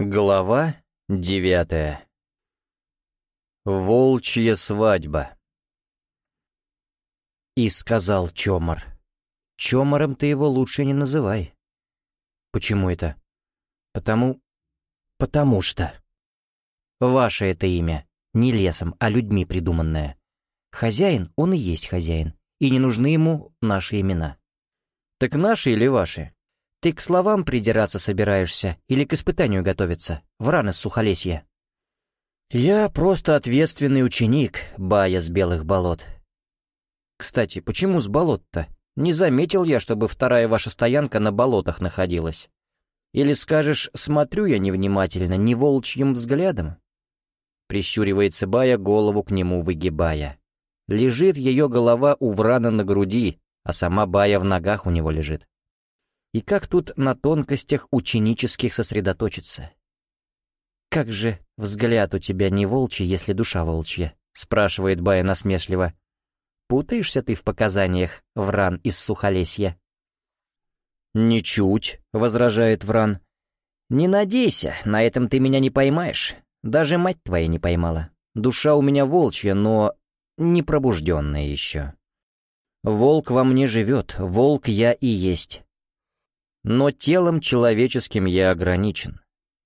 Глава девятая Волчья свадьба И сказал Чомор. Чомором ты его лучше не называй. Почему это? Потому... Потому что... Ваше это имя. Не лесом, а людьми придуманное. Хозяин, он и есть хозяин. И не нужны ему наши имена. Так наши или ваши? Ты к словам придираться собираешься или к испытанию готовиться? Вран из Сухолесья. Я просто ответственный ученик, Бая с Белых Болот. Кстати, почему с болот-то? Не заметил я, чтобы вторая ваша стоянка на болотах находилась. Или скажешь, смотрю я невнимательно, не волчьим взглядом? Прищуривается Бая, голову к нему выгибая. Лежит ее голова у Врана на груди, а сама Бая в ногах у него лежит. И как тут на тонкостях ученических сосредоточиться? «Как же взгляд у тебя не волчий, если душа волчья?» — спрашивает Бая насмешливо. «Путаешься ты в показаниях, Вран из Сухолесья?» «Ничуть», — возражает Вран. «Не надейся, на этом ты меня не поймаешь. Даже мать твоя не поймала. Душа у меня волчья, но не пробужденная еще. Волк во мне живет, волк я и есть. Но телом человеческим я ограничен.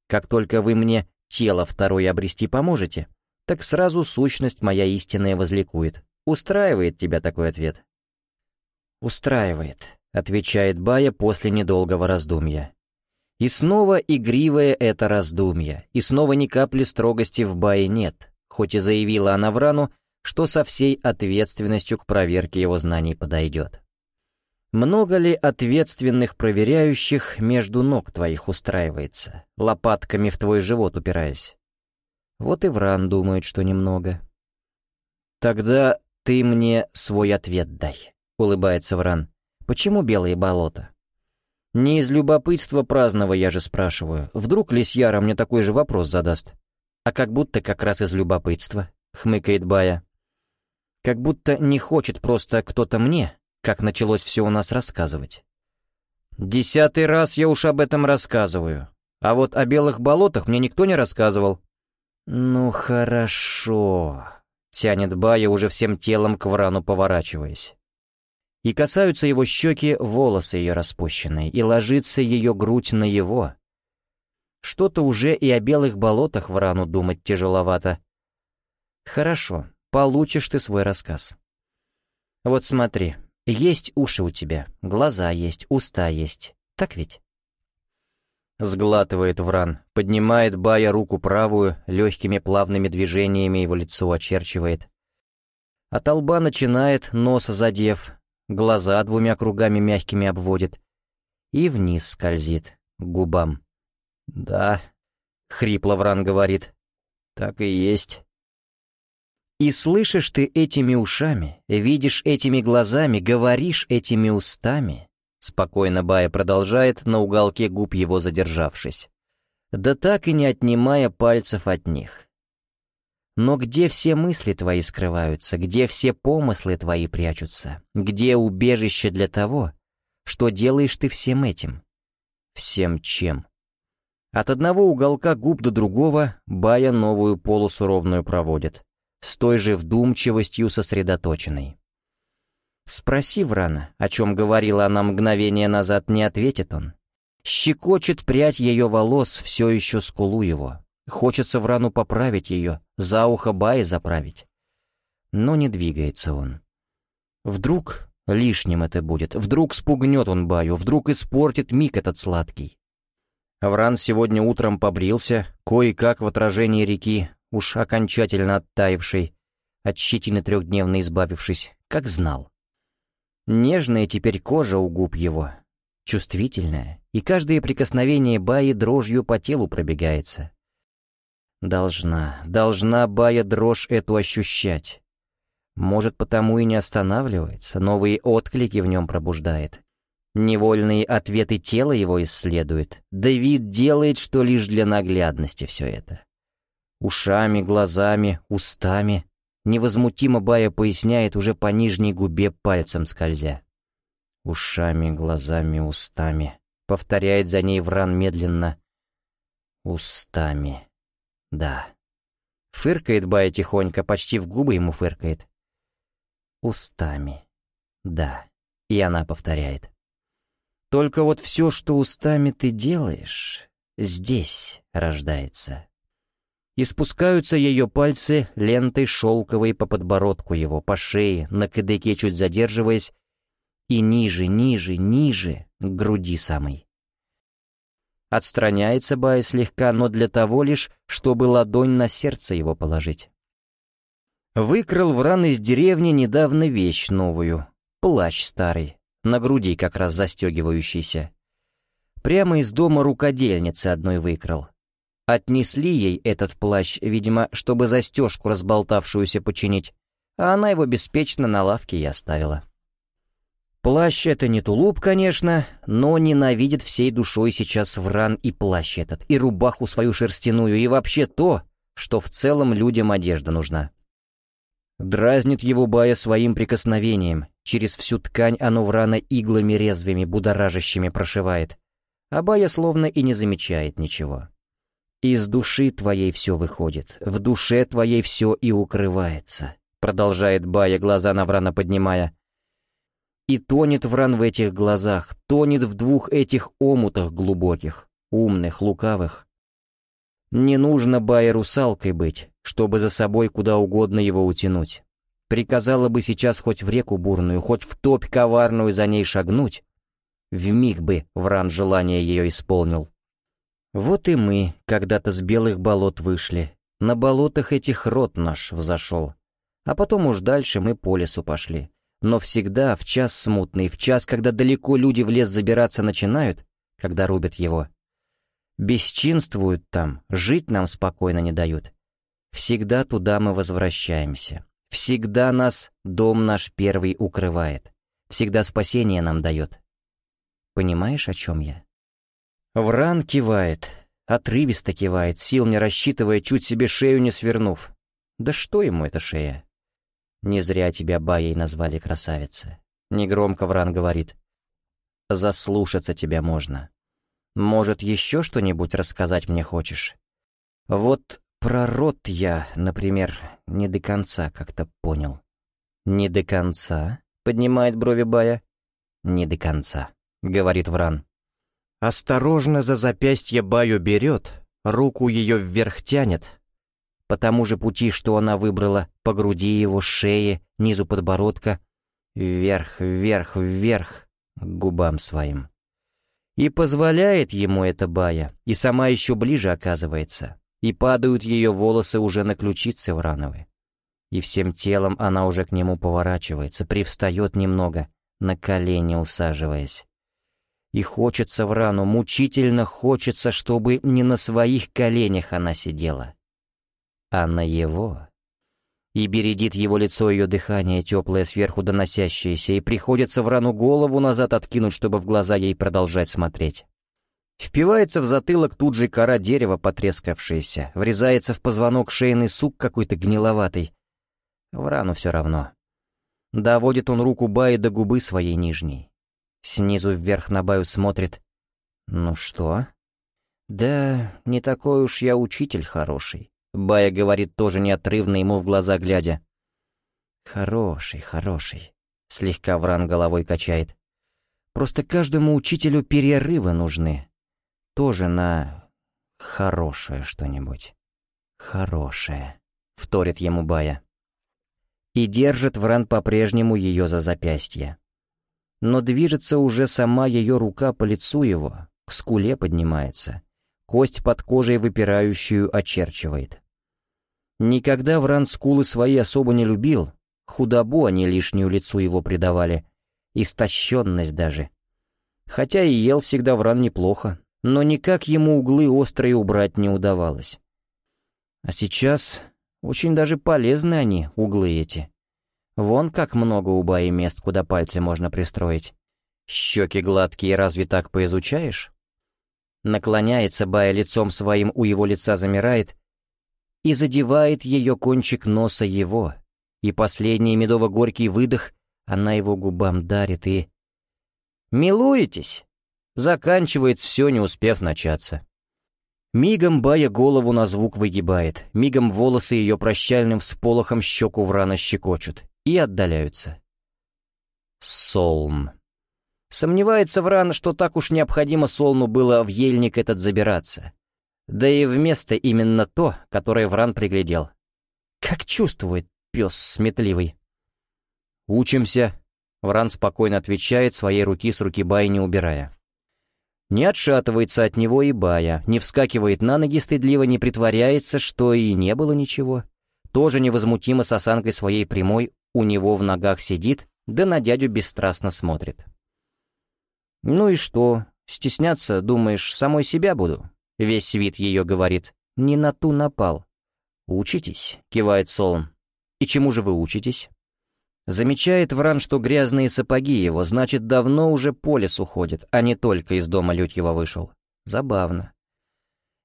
Как только вы мне тело второе обрести поможете, так сразу сущность моя истинная возликует. Устраивает тебя такой ответ? «Устраивает», — отвечает Бая после недолгого раздумья. И снова игривое это раздумье, и снова ни капли строгости в Бае нет, хоть и заявила она Врану, что со всей ответственностью к проверке его знаний подойдет. Много ли ответственных проверяющих между ног твоих устраивается, лопатками в твой живот упираясь? Вот и Вран думает, что немного. «Тогда ты мне свой ответ дай», — улыбается Вран. «Почему белые болота?» «Не из любопытства праздного я же спрашиваю. Вдруг Лисьяра мне такой же вопрос задаст?» «А как будто как раз из любопытства», — хмыкает Бая. «Как будто не хочет просто кто-то мне, как началось все у нас рассказывать. Десятый раз я уж об этом рассказываю, а вот о белых болотах мне никто не рассказывал. Ну хорошо, тянет Бая уже всем телом к врану поворачиваясь. И касаются его щеки волосы ее распущенные, и ложится ее грудь на его. Что-то уже и о белых болотах врану думать тяжеловато. Хорошо, получишь ты свой рассказ. Вот смотри, есть уши у тебя, глаза есть, уста есть. Так ведь? Сглатывает Вран, поднимает Бая руку правую, легкими плавными движениями его лицо очерчивает. От лба начинает, нос задев, глаза двумя кругами мягкими обводит и вниз скользит, к губам. «Да», — хрипло Вран говорит, — «так и есть». И слышишь ты этими ушами, видишь этими глазами, говоришь этими устами. Спокойно Бая продолжает, на уголке губ его задержавшись. Да так и не отнимая пальцев от них. Но где все мысли твои скрываются, где все помыслы твои прячутся, где убежище для того, что делаешь ты всем этим? Всем чем? От одного уголка губ до другого Бая новую полосу ровную проводит с той же вдумчивостью сосредоточенной. Спроси Врана, о чем говорила она мгновение назад, не ответит он. Щекочет прядь ее волос все еще скулу его. Хочется Врану поправить ее, за ухо Баи заправить. Но не двигается он. Вдруг лишним это будет, вдруг спугнет он Баю, вдруг испортит миг этот сладкий. Вран сегодня утром побрился, кое-как в отражении реки, уж окончательно оттаивший, от щетины трехдневно избавившись, как знал. Нежная теперь кожа у губ его, чувствительная, и каждое прикосновение Баи дрожью по телу пробегается. Должна, должна Бая дрожь эту ощущать. Может, потому и не останавливается, новые отклики в нем пробуждает. Невольные ответы тела его исследует, да вид делает, что лишь для наглядности все это. Ушами, глазами, устами. Невозмутимо Бая поясняет уже по нижней губе пальцем скользя. Ушами, глазами, устами. Повторяет за ней Вран медленно. Устами. Да. Фыркает Бая тихонько, почти в губы ему фыркает. Устами. Да. И она повторяет. Только вот все, что устами ты делаешь, здесь рождается. И спускаются ее пальцы лентой шелковой по подбородку его, по шее, на кадыке чуть задерживаясь, и ниже, ниже, ниже, к груди самой. Отстраняется Бая слегка, но для того лишь, чтобы ладонь на сердце его положить. Выкрал Вран из деревни недавно вещь новую, плащ старый, на груди как раз застегивающийся. Прямо из дома рукодельницы одной выкрал. Отнесли ей этот плащ, видимо, чтобы застежку разболтавшуюся починить, а она его беспечно на лавке и оставила. Плащ — это не тулуп, конечно, но ненавидит всей душой сейчас Вран и плащ этот, и рубаху свою шерстяную, и вообще то, что в целом людям одежда нужна. Дразнит его Бая своим прикосновением, через всю ткань оно Врана иглами резвыми, будоражащими прошивает, а Бая словно и не замечает ничего. «Из души твоей все выходит, в душе твоей все и укрывается», продолжает Бая, глаза на Врана поднимая — и тонет Вран в этих глазах, тонет в двух этих омутах глубоких, умных, лукавых. Не нужно Бае русалкой быть, чтобы за собой куда угодно его утянуть. Приказала бы сейчас хоть в реку бурную, хоть в топь коварную за ней шагнуть. Вмиг бы Вран желание ее исполнил. Вот и мы когда-то с белых болот вышли. На болотах этих рот наш взошел. А потом уж дальше мы по лесу пошли. Но всегда в час смутный, в час, когда далеко люди в лес забираться начинают, когда рубят его. Бесчинствуют там, жить нам спокойно не дают. Всегда туда мы возвращаемся. Всегда нас дом наш первый укрывает. Всегда спасение нам дает. Понимаешь, о чем я? Вран кивает, отрывисто кивает, сил не рассчитывая, чуть себе шею не свернув. Да что ему эта шея? Не зря тебя Баей назвали красавица. Негромко Вран говорит. Заслушаться тебя можно. Может, еще что-нибудь рассказать мне хочешь? Вот про рот я, например, не до конца как-то понял. «Не до конца?» — поднимает брови Бая. «Не до конца», — говорит Вран. Осторожно за запястье Баю берет, руку ее вверх тянет, по тому же пути, что она выбрала, по груди его, шее, низу подбородка, вверх, вверх, вверх, к губам своим. И позволяет ему это Бая, и сама еще ближе оказывается, и падают ее волосы уже на ключицы Врановой. И всем телом она уже к нему поворачивается, привстает немного, на колени усаживаясь. И хочется Врану, мучительно хочется, чтобы не на своих коленях она сидела, а на его. И бередит его лицо ее дыхание, теплое сверху доносящееся, и приходится в рану голову назад откинуть, чтобы в глаза ей продолжать смотреть. Впивается в затылок тут же кора дерева, потрескавшаяся, врезается в позвонок шейный сук какой-то гниловатый. В рану все равно. Доводит он руку Баи до губы своей нижней. Снизу вверх на Баю смотрит. «Ну что?» «Да, не такой уж я учитель хороший. Бая говорит тоже неотрывно ему в глаза глядя. «Хороший, хороший», — слегка Вран головой качает. «Просто каждому учителю перерывы нужны. Тоже на хорошее что-нибудь. Хорошее», — вторит ему Бая. И держит Вран по-прежнему ее за запястье. Но движется уже сама ее рука по лицу его, к скуле поднимается, кость под кожей выпирающую очерчивает. Никогда Вран скулы свои особо не любил, худобу они лишнюю лицу его придавали, истощенность даже. Хотя и ел всегда Вран неплохо, но никак ему углы острые убрать не удавалось. А сейчас очень даже полезны они, углы эти. Вон как много у Баи мест, куда пальцы можно пристроить. Щеки гладкие, разве так поизучаешь? Наклоняется Бая лицом своим, у его лица замирает и задевает ее кончик носа его, и последний медово-горький выдох она его губам дарит и... «Милуетесь?» Заканчивает все, не успев начаться. Мигом Бая голову на звук выгибает, мигом волосы ее прощальным всполохом щеку врана щекочут и отдаляются. Солн. Сомневается Вран, что так уж необходимо Солну было в ельник этот забираться. Да и вместо именно то, которое Вран приглядел. Как чувствует пес сметливый. «Учимся», — Вран спокойно отвечает, своей руки с руки Бая не убирая. Не отшатывается от него и Бая, не вскакивает на ноги стыдливо, не притворяется, что и не было ничего. Тоже невозмутимо с осанкой своей прямой у него в ногах сидит, да на дядю бесстрастно смотрит. «Ну и что? Стесняться, думаешь, самой себя буду?» Весь вид ее говорит. «Не на ту напал». «Учитесь», — кивает Солон. «И чему же вы учитесь?» Замечает Вран, что грязные сапоги его, значит, давно уже по лесу ходят, а не только из дома Лютьева вышел. Забавно.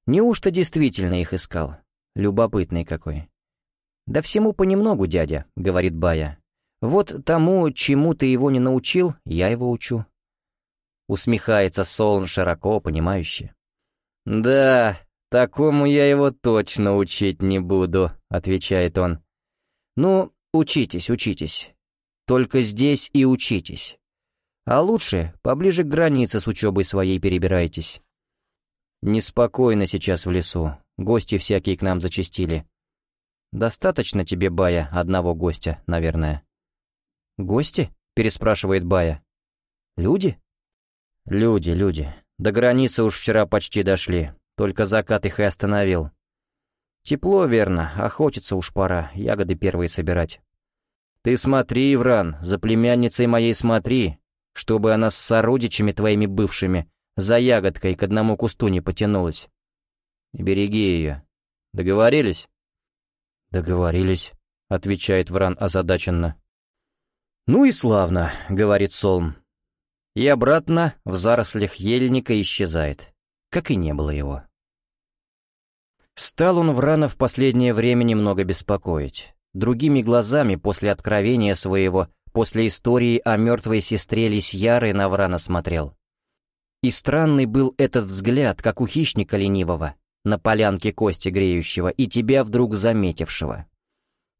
Неужто действительно их искал? Любопытный какой. «Да всему понемногу, дядя», — говорит Бая. «Вот тому, чему ты его не научил, я его учу». Усмехается Солн широко, понимающе. «Да, такому я его точно учить не буду», — отвечает он. «Ну, Учитесь, учитесь. Только здесь и учитесь. А лучше поближе к границе с учебой своей перебирайтесь. Неспокойно сейчас в лесу, гости всякие к нам зачастили. Достаточно тебе, Бая, одного гостя, наверное. «Гости?» — переспрашивает Бая. «Люди?» «Люди, люди. До границы уж вчера почти дошли, только закат их и остановил. Тепло, верно, охотиться уж пора, ягоды первые собирать. Ты смотри, Ивран, за племянницей моей смотри, чтобы она с сородичами твоими бывшими за ягодкой к одному кусту не потянулась. Береги ее. Договорились? Договорились, отвечает Вран озадаченно. Ну и славно, говорит Солм. И обратно в зарослях ельника исчезает, как и не было его. Стал он Врана в последнее время немного беспокоить другими глазами после откровения своего, после истории о мертвой сестре Лисьяры Наврана смотрел. И странный был этот взгляд, как у хищника ленивого, на полянке кости греющего и тебя вдруг заметившего.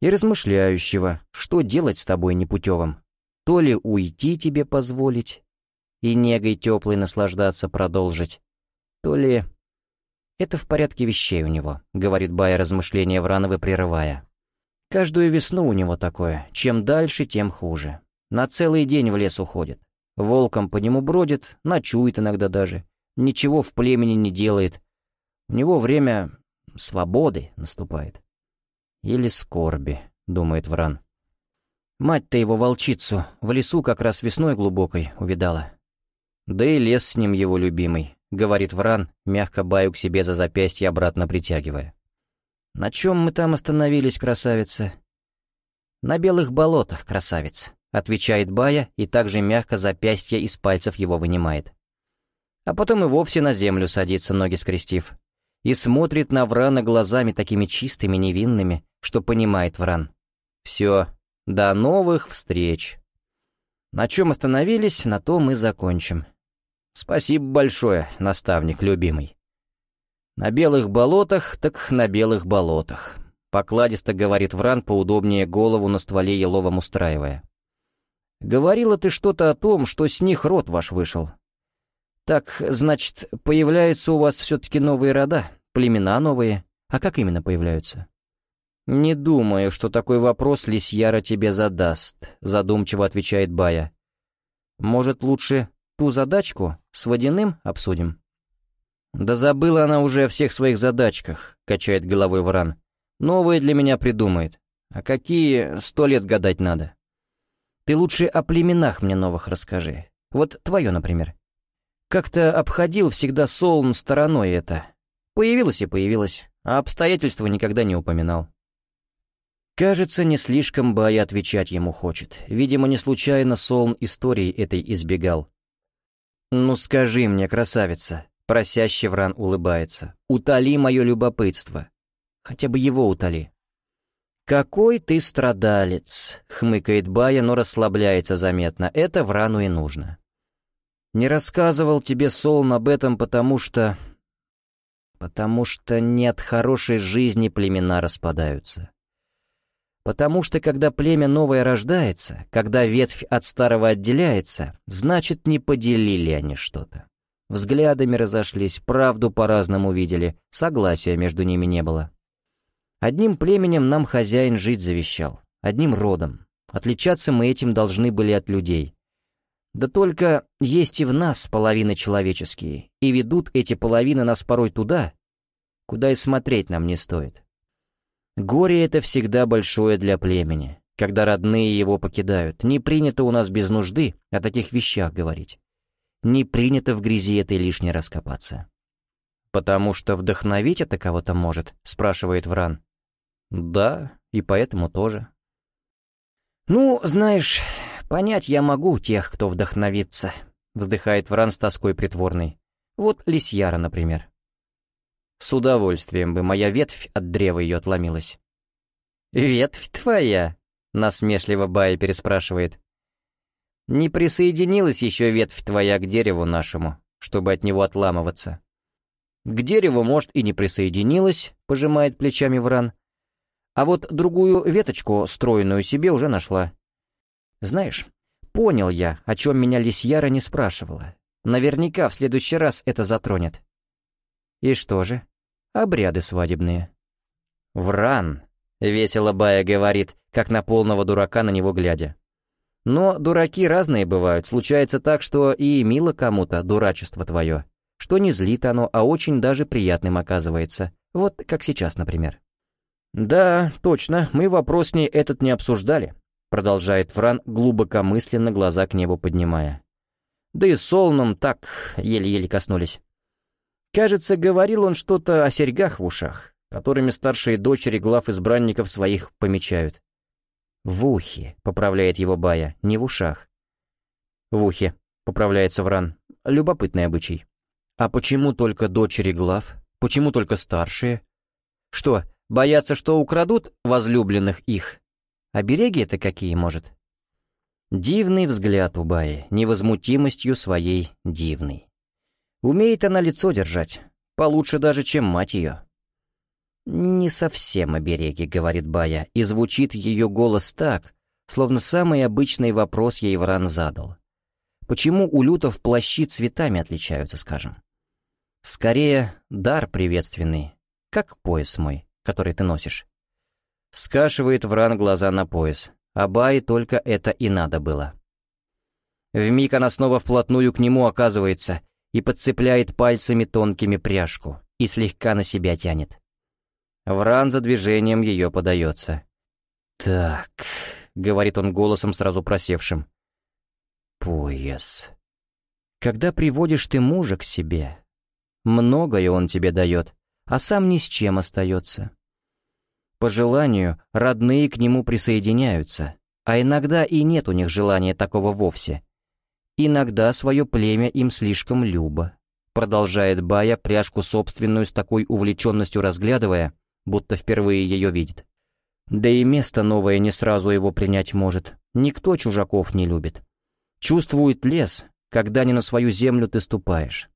И размышляющего, что делать с тобой непутевым. То ли уйти тебе позволить и негой теплой наслаждаться продолжить, то ли... «Это в порядке вещей у него», — говорит Бая размышления Врановы, прерывая. Каждую весну у него такое. Чем дальше, тем хуже. На целый день в лес уходит. Волком по нему бродит, ночует иногда даже. Ничего в племени не делает. У него время свободы наступает. Или скорби, думает Вран. Мать-то его волчицу в лесу как раз весной глубокой увидала. Да и лес с ним его любимый, говорит Вран, мягко баю к себе за запястье обратно притягивая. «На чем мы там остановились, красавица?» «На белых болотах, красавица», — отвечает Бая и также мягко запястье из пальцев его вынимает. А потом и вовсе на землю садится, ноги скрестив, и смотрит на Врана глазами такими чистыми, невинными, что понимает Вран. «Все, до новых встреч!» На чем остановились, на том мы закончим. Спасибо большое, наставник любимый. «На белых болотах, так на белых болотах», — покладисто говорит Вран, поудобнее голову на стволе еловом устраивая. «Говорила ты что-то о том, что с них род ваш вышел. Так, значит, появляются у вас все-таки новые рода, племена новые. А как именно появляются?» «Не думаю, что такой вопрос Лисьяра тебе задаст», — задумчиво отвечает Бая. «Может, лучше ту задачку с водяным обсудим?» «Да забыла она уже о всех своих задачках», — качает головой Вран. «Новые для меня придумает. А какие, сто лет гадать надо. Ты лучше о племенах мне новых расскажи. Вот твое, например. Как-то обходил всегда Солн стороной это. Появилось и появилось, а обстоятельства никогда не упоминал». Кажется, не слишком Бая отвечать ему хочет. Видимо, не случайно Солн истории этой избегал. «Ну скажи мне, красавица, Просяще Вран улыбается. «Утоли мое любопытство. Хотя бы его утоли». «Какой ты страдалец!» — хмыкает Бая, но расслабляется заметно. Это Врану и нужно. «Не рассказывал тебе Солн об этом, потому что...» Потому что нет хорошей жизни племена распадаются. Потому что когда племя новое рождается, когда ветвь от старого отделяется, значит, не поделили они что-то. Взглядами разошлись, правду по-разному видели, согласия между ними не было. Одним племенем нам хозяин жить завещал, одним родом. Отличаться мы этим должны были от людей. Да только есть и в нас половины человеческие, и ведут эти половины нас порой туда, куда и смотреть нам не стоит. Горе это всегда большое для племени, когда родные его покидают. Не принято у нас без нужды о таких вещах говорить. Не принято в грязи этой лишней раскопаться. «Потому что вдохновить это кого-то может?» — спрашивает Вран. «Да, и поэтому тоже». «Ну, знаешь, понять я могу тех, кто вдохновится», — вздыхает Вран с тоской притворной. «Вот Лисьяра, например». С удовольствием бы моя ветвь от древа ее отломилась. «Ветвь твоя?» — насмешливо Бая переспрашивает. «Не присоединилась еще ветвь твоя к дереву нашему, чтобы от него отламываться». «К дереву, может, и не присоединилась», — пожимает плечами Вран. А вот другую веточку, стройную, себе уже нашла. Знаешь, понял я, о чем меня Лисьяра не спрашивала. Наверняка в следующий раз это затронет. И что же? Обряды свадебные. «Вран», — весело Бая говорит, как на полного дурака на него глядя. Но дураки разные бывают, случается так, что и мило кому-то дурачество твое, что не злит оно, а очень даже приятным оказывается, вот как сейчас, например. «Да, точно, мы вопрос с ней этот не обсуждали», — продолжает Фран, глубокомысленно глаза к небу поднимая. «Да и Солном так еле-еле коснулись. Кажется, говорил он что-то о серьгах в ушах, которыми старшие дочери глав избранников своих помечают. «В ухе», — поправляет его Бая, — «не в ушах». «В ухе», — поправляется Вран. «Любопытный обычай». «А почему только дочери глав? Почему только старшие? Что, Боятся, что украдут возлюбленных их. Обереги это какие, может? Дивный взгляд у Баи, невозмутимостью своей дивный. Умеет она лицо держать, получше даже, чем мать ее. «Не совсем обереги», — говорит Бая, и звучит ее голос так, словно самый обычный вопрос ей Вран задал. Почему у лютов плащи цветами отличаются, скажем? Скорее, дар приветственный, как пояс мой который ты носишь. Скашивает Вран глаза на пояс, а Бай только это и надо было. Вмиг она снова вплотную к нему оказывается и подцепляет пальцами тонкими пряжку и слегка на себя тянет. Вран за движением ее подается. «Так», — говорит он голосом сразу просевшим, — «пояс. Когда приводишь ты мужа к себе, многое он тебе дает, а сам ни с чем остается. По желанию, родные к нему присоединяются, а иногда и нет у них желания такого вовсе. Иногда свое племя им слишком любо. Продолжает Бая пряжку собственную с такой увлеченностью разглядывая, будто впервые ее видит. Да и место новое не сразу его принять может. Никто чужаков не любит. Чувствует лес, когда не на свою землю ты ступаешь.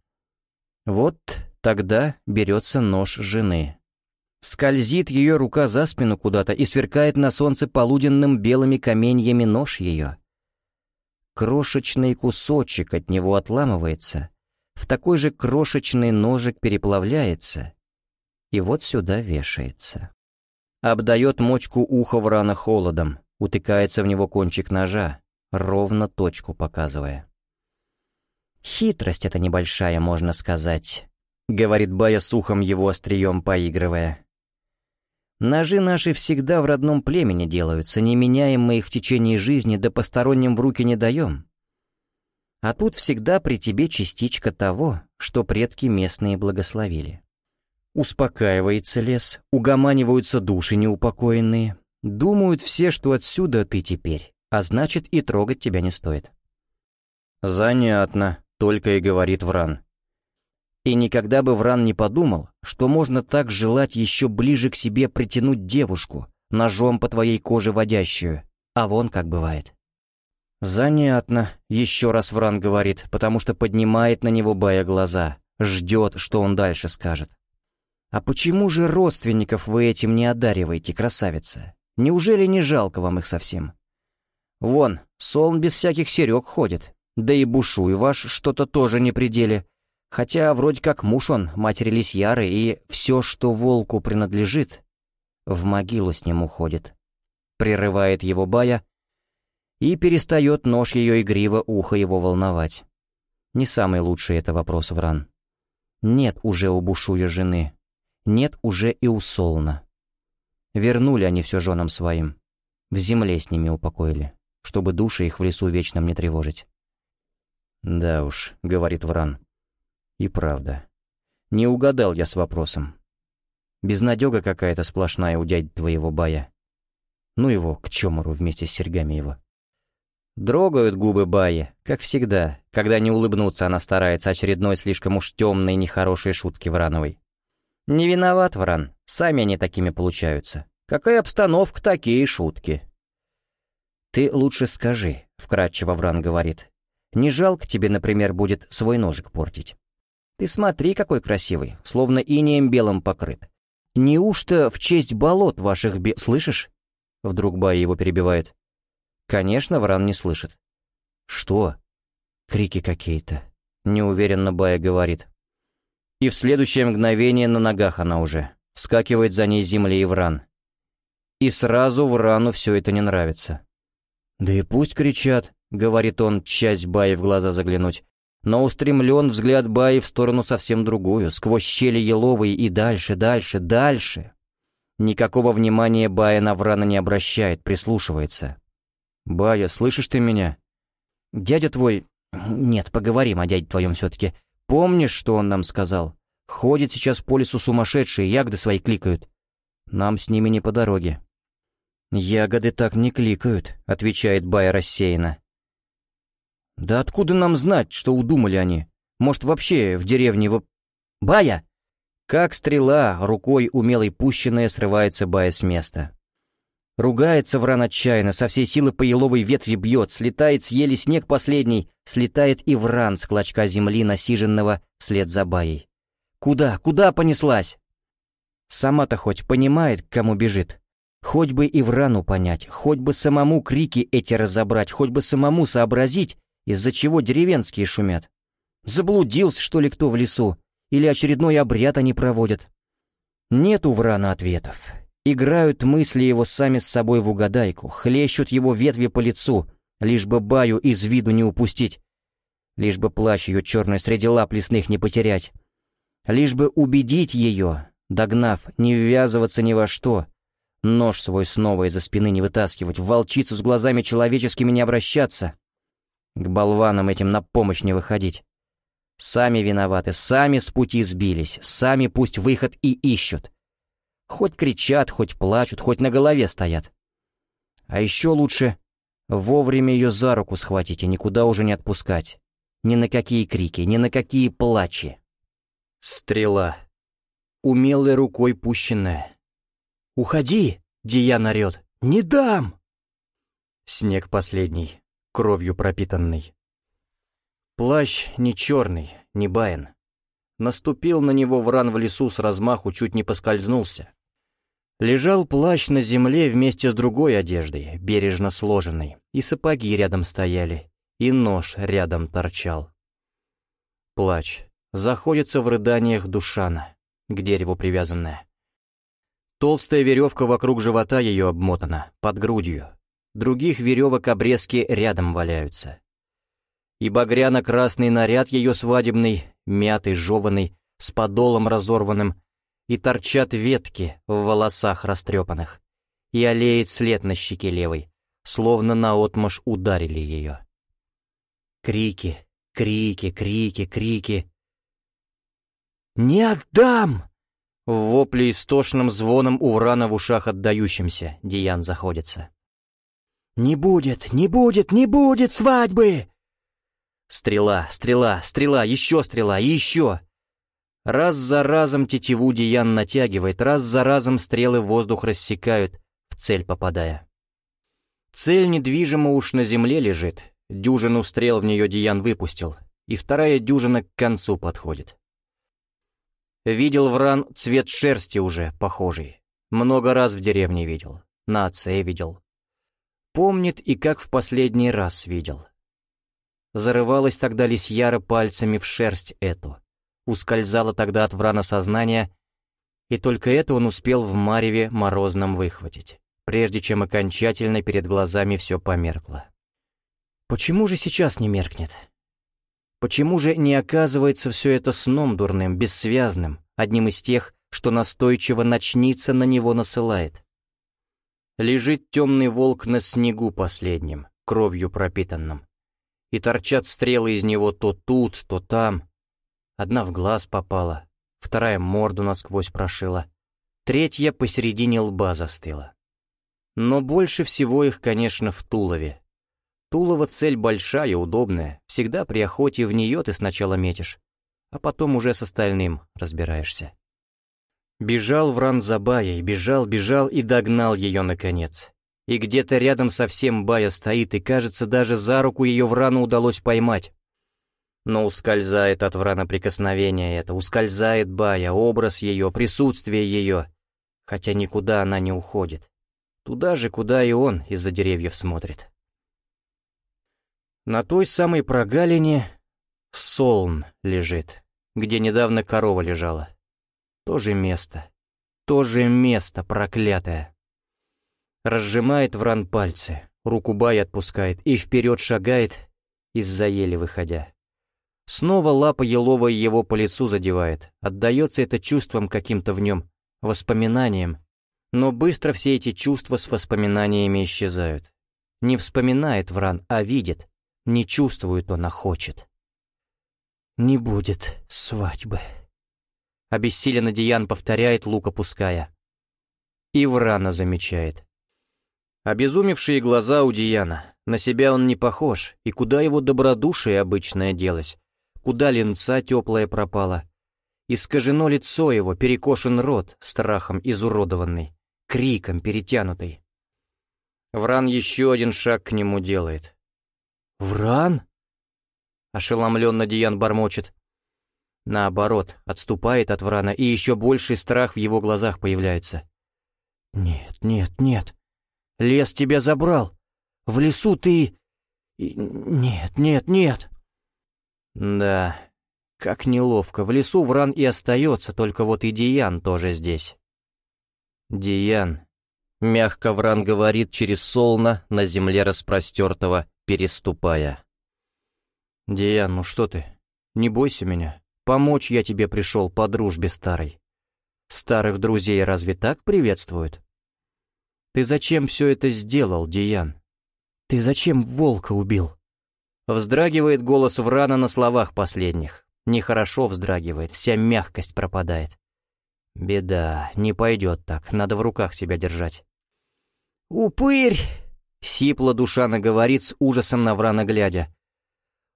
Вот тогда берется нож жены. Скользит ее рука за спину куда-то и сверкает на солнце полуденным белыми каменьями нож ее. Крошечный кусочек от него отламывается, в такой же крошечный ножик переплавляется и вот сюда вешается. Обдает мочку уха Врана холодом, утыкается в него кончик ножа, ровно точку показывая. Хитрость эта небольшая, можно сказать, — говорит Бая с ухом его острием поигрывая. Ножи наши всегда в родном племени делаются, не меняем мы их в течение жизни, да посторонним в руки не даем. А тут всегда при тебе частичка того, что предки местные благословили. Успокаивается лес, угоманиваются души неупокоенные. Думают все, что отсюда ты теперь, а значит и трогать тебя не стоит. «Занятно», — только и говорит Вран. И никогда бы Вран не подумал, что можно так желать еще ближе к себе притянуть девушку, ножом по твоей коже водящую, а вон как бывает. «Занятно», — еще раз Вран говорит, потому что поднимает на него Бая глаза, ждет, что он дальше скажет. «А почему же родственников вы этим не одариваете, красавица? Неужели не жалко вам их совсем? Вон, Солн без всяких серег ходит, да и Бушуй ваш что-то тоже не пределе. Хотя вроде как муж он, матери Лисьяры, и все, что волку принадлежит, в могилу с ним уходит. Прерывает его Бая, и перестает нож ее игриво ухо его волновать. Не самый лучший это вопрос Вран. Нет уже у Бушуя жены, нет уже и у Солна. Вернули они все женам своим, в земле с ними упокоили, чтобы души их в лесу вечном не тревожить. «Да уж», — говорит Вран, — «и правда. Не угадал я с вопросом. Безнадега какая-то сплошная у дяди твоего бая. Ну его к чемору вместе с серьгами его». Дрогают губы Баи, как всегда, когда не улыбнуться она старается очередной слишком уж темной нехорошей шутки Врановой. Не виноват Вран, сами они такими получаются. Какая обстановка, такие шутки. «Ты лучше скажи», — вкратчиво Вран говорит. «Не жалко тебе, например, будет свой ножик портить? Ты смотри, какой красивый, словно инеем белым покрыт. Неужто в честь болот ваших бе... Слышишь?» Вдруг Бай его перебивает. Конечно, Вран не слышит. «Что?» «Крики какие-то», — неуверенно Бая говорит. И в следующее мгновение на ногах она уже. Вскакивает за ней земли и Вран. И сразу Врану все это не нравится. «Да и пусть кричат», — говорит он, часть Баи в глаза заглянуть. Но устремлен взгляд Баи в сторону совсем другую, сквозь щели еловые и дальше, дальше, дальше. Никакого внимания Бая на Врана не обращает, прислушивается. «Бая, слышишь ты меня?» «Дядя твой...» «Нет, поговорим о дяде твоем все-таки. Помнишь, что он нам сказал? Ходит сейчас по лесу сумасшедшие, ягоды свои кликают. Нам с ними не по дороге». «Ягоды так не кликают», — отвечает Бая рассеянно. «Да откуда нам знать, что удумали они? Может, вообще в деревне в... Бая!» Как стрела, рукой умелой пущенная, срывается Бая с места. Ругается Вран отчаянно, со всей силы по еловой ветви бьет, слетает с ели снег последний, слетает и Вран с клочка земли, насиженного вслед за баей. Куда, куда понеслась? Сама-то хоть понимает, к кому бежит. Хоть бы и Врану понять, хоть бы самому крики эти разобрать, хоть бы самому сообразить, из-за чего деревенские шумят. Заблудился, что ли, кто в лесу? Или очередной обряд они проводят? Нет у Врана ответов. Играют мысли его сами с собой в угадайку, хлещут его ветви по лицу, лишь бы баю из виду не упустить, лишь бы плащ ее черный среди лап лесных не потерять, лишь бы убедить ее, догнав, не ввязываться ни во что, нож свой снова из-за спины не вытаскивать, в волчицу с глазами человеческими не обращаться, к болванам этим на помощь не выходить. Сами виноваты, сами с пути сбились, сами пусть выход и ищут. Хоть кричат, хоть плачут, хоть на голове стоят. А еще лучше вовремя ее за руку схватить и никуда уже не отпускать. Ни на какие крики, ни на какие плачи. Стрела. Умелой рукой пущенная. «Уходи!» — Диан орет. «Не дам!» Снег последний, кровью пропитанный. Плащ не черный, не баин. Наступил на него вран в лесу с размаху, чуть не поскользнулся. Лежал плащ на земле вместе с другой одеждой, бережно сложенной, и сапоги рядом стояли, и нож рядом торчал. Плач. Заходится в рыданиях Душана, к дереву привязанная. Толстая веревка вокруг живота ее обмотана, под грудью. Других веревок обрезки рядом валяются. И багряно-красный наряд ее свадебный, мятый, жеванный, с подолом разорванным, и торчат ветки в волосах растрепанных, и олеет след на щеке левой, словно наотмашь ударили ее. Крики, крики, крики, крики. «Не отдам!» В вопле истошным звоном у Врана в ушах отдающимся Диан заходится. «Не будет, не будет, не будет свадьбы!» Стрела, стрела, стрела, еще стрела, еще! Раз за разом тетиву Диан натягивает, раз за разом стрелы воздух рассекают, в цель попадая. Цель недвижимо уж на земле лежит, дюжину стрел в нее Диан выпустил, и вторая дюжина к концу подходит. Видел Вран цвет шерсти уже похожий. Много раз в деревне видел. На отце видел. Помнит и как в последний раз видел. Зарывалась тогда лисьяра пальцами в шерсть эту. Ускользала тогда от Врана сознание, и только это он успел в мареве морозном выхватить, прежде чем окончательно перед глазами все померкло. Почему же сейчас не меркнет? Почему же не оказывается все это сном дурным, бессвязным, одним из тех, что настойчиво ночница на него насылает? Лежит темный волк на снегу последним, кровью пропитанным. И торчат стрелы из него то тут, то там. Одна в глаз попала, вторая морду насквозь прошила, третья посередине лба застыла. Но больше всего их, конечно, в тулове, Тулова цель большая, удобная, всегда при охоте в нее ты сначала метишь, а потом уже с остальным разбираешься. Бежал Вран за Баей, бежал, бежал и догнал ее наконец. И где-то рядом совсем Бая стоит, и кажется, даже за руку ее Врану удалось поймать. Но ускользает от Врана прикосновение это, ускользает Бая, образ ее, присутствие ее, хотя никуда она не уходит. Туда же, куда и он из-за деревьев смотрит. На той самой прогалине Солн лежит, где недавно корова лежала. То же место, то же место проклятое. Разжимает Вран пальцы, руку Бай отпускает и вперед шагает, из-за ели выходя. Снова лапа еловая его по лицу задевает, отдается это чувством каким-то в нем, воспоминанием. Но быстро все эти чувства с воспоминаниями исчезают. Не вспоминает Вран, а видит, не чувствует он, а хочет. «Не будет свадьбы», — обессиленно Диан повторяет, лук опуская. И Врана замечает. Обезумевшие глаза у Диана. На себя он не похож, и куда его добродушие обычное делось? Куда ленца теплая пропала? Искажено лицо его, перекошен рот, страхом изуродованный, криком перетянутый. Вран еще один шаг к нему делает. «Вран?» Ошеломленно Диан бормочет. Наоборот, отступает от Врана, и еще больший страх в его глазах появляется. «Нет, нет, нет. Лес тебя забрал. В лесу ты... Нет, нет, нет». Да, как неловко. В лесу Вран и остается, только вот и Диан тоже здесь. Диан. Мягко Вран говорит через солна на земле распростертого переступая. «Диан, ну что ты? Не бойся меня. Помочь я тебе пришел по дружбе старой. Старых друзей разве так приветствуют? Ты зачем все это сделал, Диан? Ты зачем волка убил?» Вздрагивает голос Врана на словах последних. Нехорошо вздрагивает, вся мягкость пропадает. Беда, не пойдет так, надо в руках себя держать. «Упырь!» Сипла душа наговорит с ужасом на Врана глядя.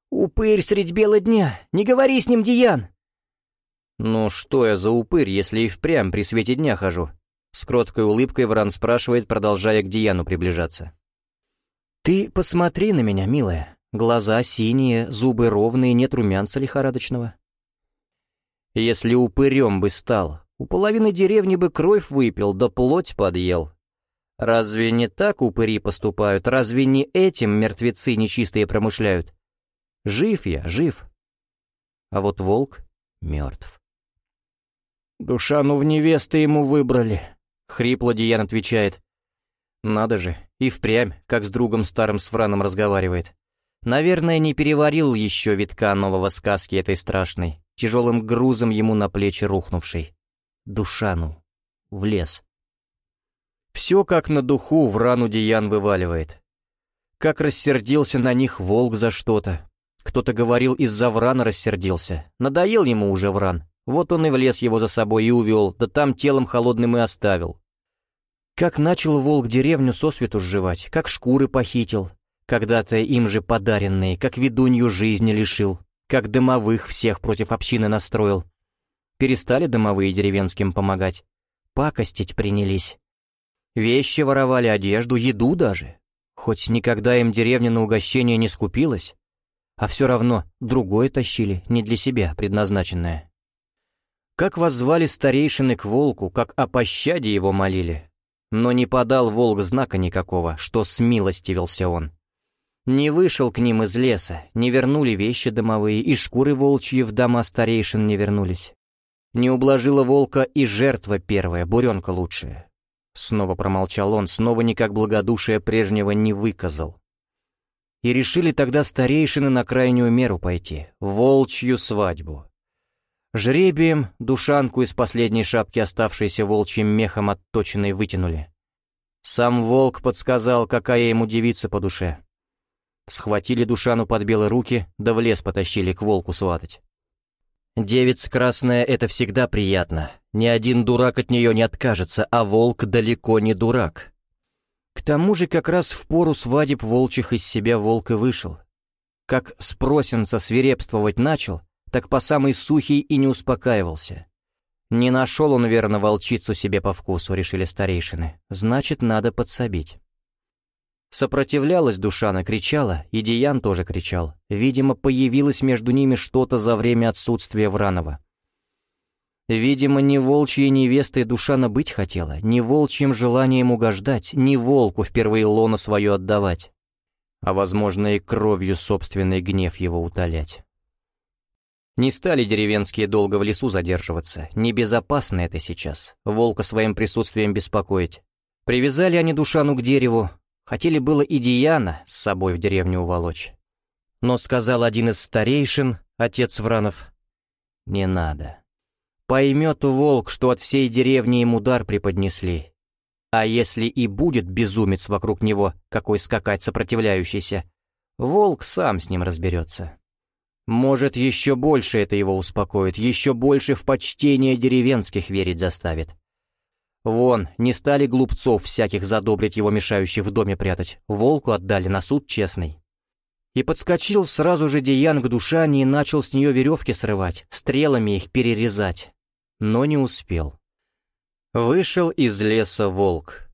«Упырь средь бела дня! Не говори с ним, Диан!» «Ну что я за упырь, если и впрямь при свете дня хожу?» С кроткой улыбкой Вран спрашивает, продолжая к Диану приближаться. «Ты посмотри на меня, милая. Глаза синие, зубы ровные, нет румянца лихорадочного». «Если упырем бы стал, у половины деревни бы кровь выпил, да плоть подъел. Разве не так упыри поступают? Разве не этим мертвецы нечистые промышляют? Жив я, жив. А вот волк мертв. «Душа, ну в невесты ему выбрали», — хрипло Диан отвечает. «Надо же, и впрямь, как с другом старым с Франом разговаривает. Наверное, не переварил еще витка нового сказки этой страшной, тяжелым грузом ему на плечи рухнувшей. Душа, ну, в лес. Все как на духу в рану Диан вываливает. Как рассердился на них волк за что-то. Кто-то говорил, из-за врана рассердился. Надоел ему уже вран. Вот он и влез его за собой и увел, да там телом холодным и оставил. Как начал волк деревню сосвету сживать, как шкуры похитил, когда-то им же подаренные, как ведунью жизни лишил, как дымовых всех против общины настроил. Перестали дымовые деревенским помогать, пакостить принялись. Вещи воровали, одежду, еду даже. Хоть никогда им деревня на угощение не скупилась, а все равно другое тащили, не для себя предназначенное. Как воззвали старейшины к волку, как о пощаде его молили. Но не подал волк знака никакого, что смилостивился он. Не вышел к ним из леса, не вернули вещи домовые, и шкуры волчьи в дома старейшин не вернулись. Не ублажила волка и жертва первая, буренка лучшая. Снова промолчал он, снова никак благодушия прежнего не выказал. И решили тогда старейшины на крайнюю меру пойти, волчью свадьбу. Жребием душанку из последней шапки, оставшейся волчьим мехом отточенной, вытянули. Сам волк подсказал, какая ему девица по душе. Схватили Душану под белые руки, да в лес потащили к волку сватать. Девица красная — это всегда приятно. Ни один дурак от нее не откажется, а волк далеко не дурак. К тому же как раз в пору свадеб волчих из себя волк и вышел. Как спросенца свирепствовать начал, так по самой сухий и не успокаивался. Не нашел он, верно, волчицу себе по вкусу, решили старейшины. Значит, надо подсобить. Сопротивлялась Душана, кричала, и Диан тоже кричал. Видимо, появилось между ними что-то за время отсутствия Вранова. Видимо, не волчьей невестой Душана быть хотела, не волчьим желанием угождать, не волку впервые лона свое отдавать, а, возможно, и кровью собственный гнев его утолять. Не стали деревенские долго в лесу задерживаться, небезопасно это сейчас, волка своим присутствием беспокоить. Привязали они Душану к дереву, Хотели было и Диана с собой в деревню уволочь. Но сказал один из старейшин, отец Вранов, «Не надо. Поймет волк, что от всей деревни ему удар преподнесли. А если и будет безумец вокруг него, какой скакать сопротивляющийся, волк сам с ним разберется. Может, еще больше это его успокоит, еще больше в почтение деревенских верить заставит. Вон, не стали глупцов всяких задобрить его мешающих в доме прятать, волку отдали на суд честный. И подскочил сразу же Деян к душане и начал с нее веревки срывать, стрелами их перерезать. Но не успел. Вышел из леса волк.